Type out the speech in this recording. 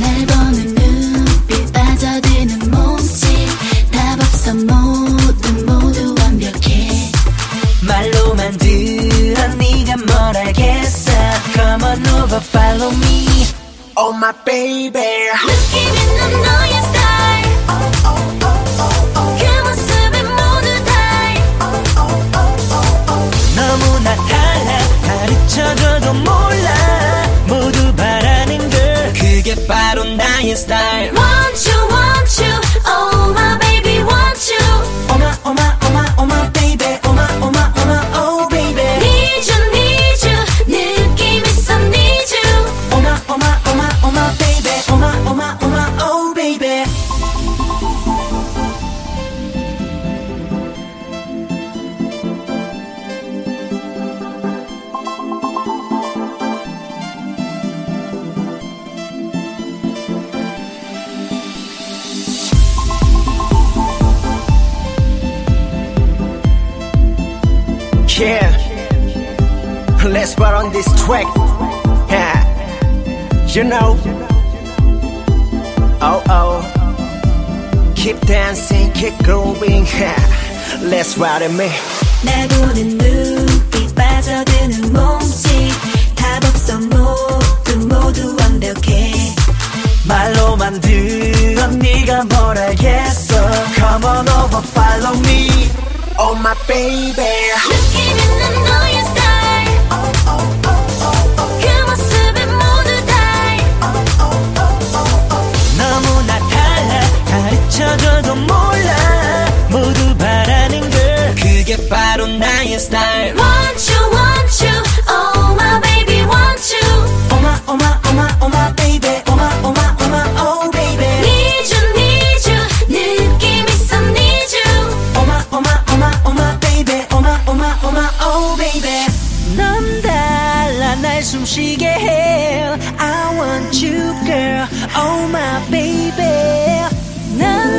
날 보는 눈빛 빠져드는 몸짓. 답 없어 모두 모두 완벽해. 말로만 들어 네가 뭘 알겠어. Come on over follow me. Oh my baby. 느낌 있는 너의 Stay. Let's put on this track. Yeah. You know. Oh oh. Keep dancing, keep growing. Yeah. Let's ride it, me. 날 보는 눈빛 빠져드는 몸짓 답 없어 모두 모두 완벽해 말로만 들어 네가 뭘 알겠어 Come on over follow me Oh my baby. 맞춰줘도 몰라 모두 바라는 걸 그게 바로 나의 스타일 Want you want you oh my baby want you oh my oh my oh my oh my baby oh my oh my oh my oh baby need you need you 느낌 있어 need you oh my oh my oh my oh my baby oh my oh my oh my oh baby 넌 달라 날 숨쉬게 해 I want you girl oh my baby 난